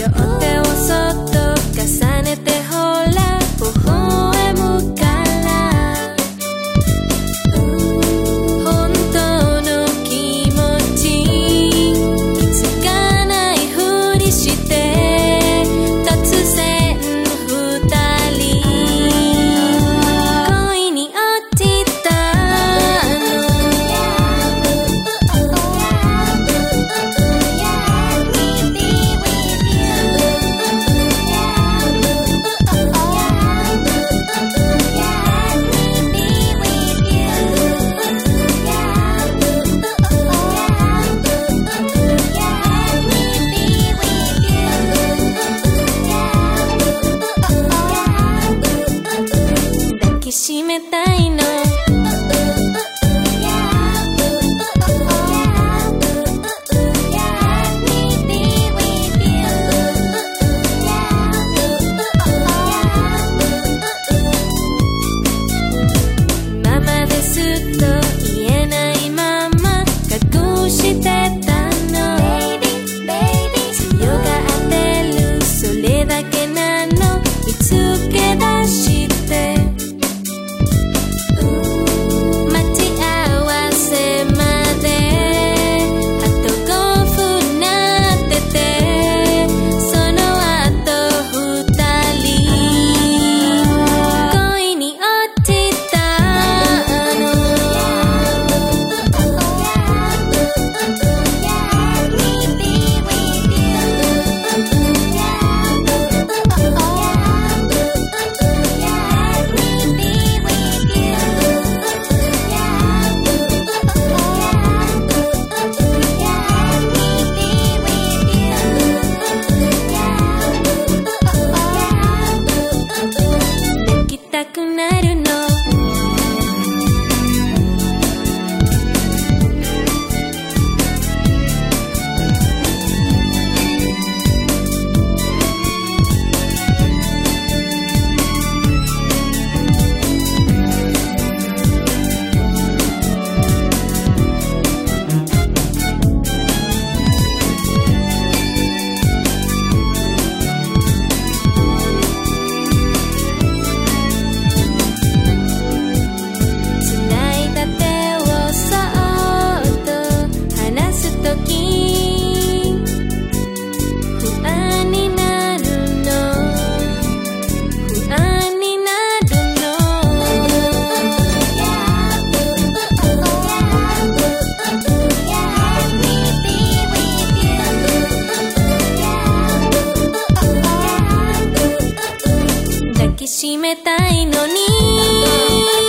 you're 透け出し உணர めたいのに。